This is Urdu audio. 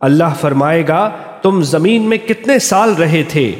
اللہ فرمائے گا تم زمین میں کتنے سال رہے تھے؟